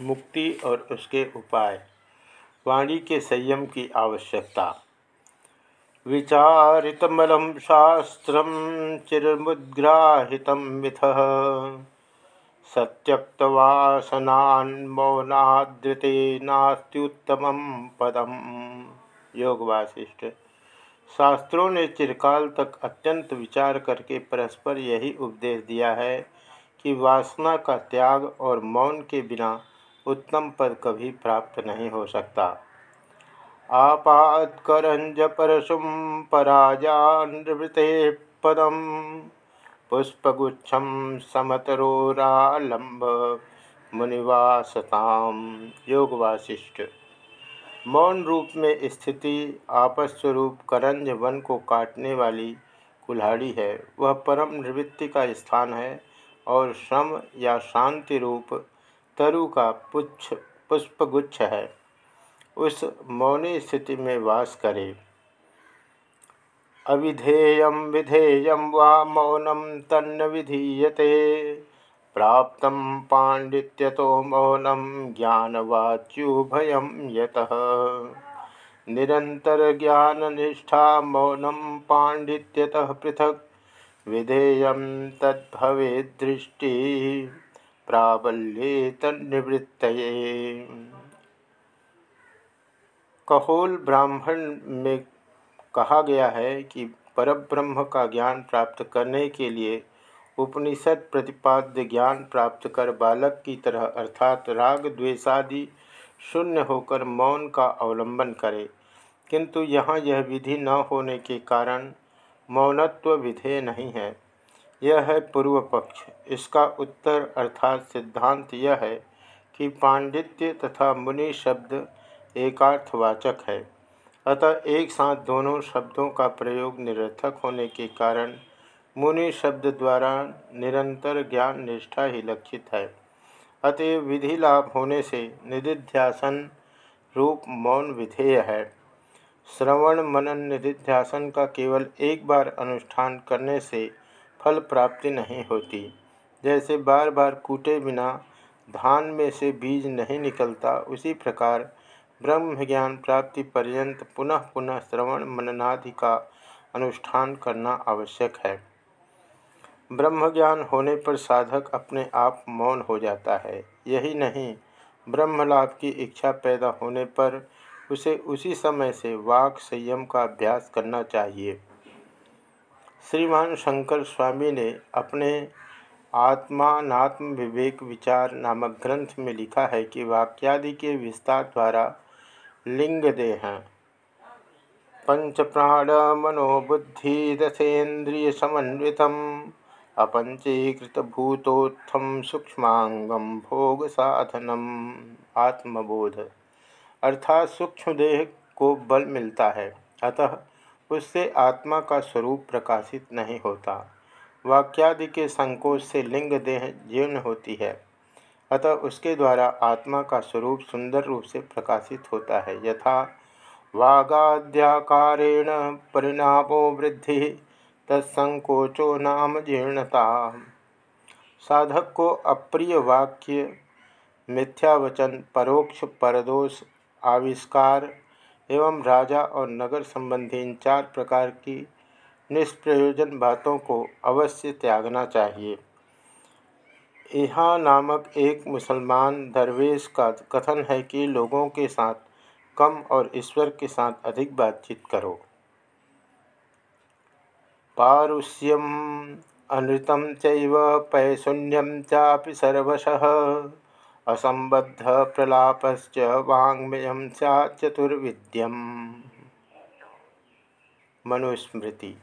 मुक्ति और उसके उपाय। वाणी के संयम की आवश्यकता। विचारितमलम शास्त्र चिरमुद्ग्राहित मिथ। सत्यक्तवासना सत्यक्तवासनान्मौनादृते नास्त्युत्तम पदम। योग वासिष्ठ शास्त्रों ने चिरकाल तक अत्यंत विचार करके परस्पर यही उपदेश दिया है कि वासना का त्याग और मौन के बिना उत्तम पद कभी प्राप्त नहीं हो सकता। आपातरंज परशुम पराजावृते पदम पुष्पगुच्छम समतरोरालंब मुनिवासताम योग वासिष्ठ मौन रूप में स्थिति आपस स्वरूप करंज वन को काटने वाली कुल्हाड़ी है। वह परम निवृत्ति का स्थान है और श्रम या शांति रूप तरु का पुच्छ, पुष्पगुच्छ है। उस मौनी स्थिति में वास करे। अविधेय विधेय वा मौनम तन्न विधीयते। प्राप्त पांडित्य तो मौनम ज्ञानवाच्युभयम यत। निरंतर ज्ञान निष्ठा मौनम पांडित्यतः पृथक। विधेय तद्भवे दृष्टि। प्राबल्ये तन्निवृत्त कहोल ब्राह्मण में कहा गया है कि परब्रह्म का ज्ञान प्राप्त करने के लिए उपनिषद प्रतिपाद्य ज्ञान प्राप्त कर बालक की तरह अर्थात राग द्वेषादि शून्य होकर मौन का अवलंबन करे। किंतु यहाँ यह विधि न होने के कारण मौनत्व विधेय नहीं है। यह है पूर्व पक्ष इसका उत्तर अर्थात सिद्धांत यह है कि पांडित्य तथा मुनि शब्द एकार्थवाचक है। अतः एक साथ दोनों शब्दों का प्रयोग निरर्थक होने के कारण मुनि शब्द द्वारा निरंतर ज्ञान निष्ठा ही लक्षित है। अतएव विधि लाभ होने से निधिध्यासन रूप मौन विधेय है। श्रवण मनन निधिध्यासन का केवल एक बार अनुष्ठान करने से फल प्राप्ति नहीं होती। जैसे बार बार कूटे बिना धान में से बीज नहीं निकलता, उसी प्रकार ब्रह्म ज्ञान प्राप्ति पर्यंत पुनः पुनः श्रवण मननादि का अनुष्ठान करना आवश्यक है। ब्रह्म ज्ञान होने पर साधक अपने आप मौन हो जाता है। यही नहीं ब्रह्म लाभ की इच्छा पैदा होने पर उसे उसी समय से वाक संयम का अभ्यास करना चाहिए। श्रीमान शंकर स्वामी ने अपने आत्मात्म विवेक विचार नामक ग्रंथ में लिखा है कि वाक्यादि के विस्तार द्वारा लिंग देह पंच प्राण मनोबुद्धि दशेन्द्रिय समन्वित अपंचीकृत भूतोत्थम सूक्ष्मांगम भोग साधनम आत्मबोध अर्थात सूक्ष्म देह को बल मिलता है। अतः उससे आत्मा का स्वरूप प्रकाशित नहीं होता। वाक्यादि के संकोच से लिंग देह जीर्ण होती है। अतः उसके द्वारा आत्मा का स्वरूप सुंदर रूप से प्रकाशित होता है। यथा, वागाद्याकारेण परिणामो वृद्धि, तत्संकोचो नाम जीर्णता साधक को अप्रिय वाक्य, मिथ्यावचन, परोक्ष, परदोष, आविष्कार एवं राजा और नगर संबंधी इन चार प्रकार की निष्प्रयोजन बातों को अवश्य त्यागना चाहिए। यहाँ नामक एक मुसलमान दरवेश का कथन है कि लोगों के साथ कम और ईश्वर के साथ अधिक बातचीत करो। पारुष्यम, अनृतम चैव चापि सर्वश। असंबद्ध प्रलापश्च वांग्मय चतुर्विद्यम। मनुस्मृति।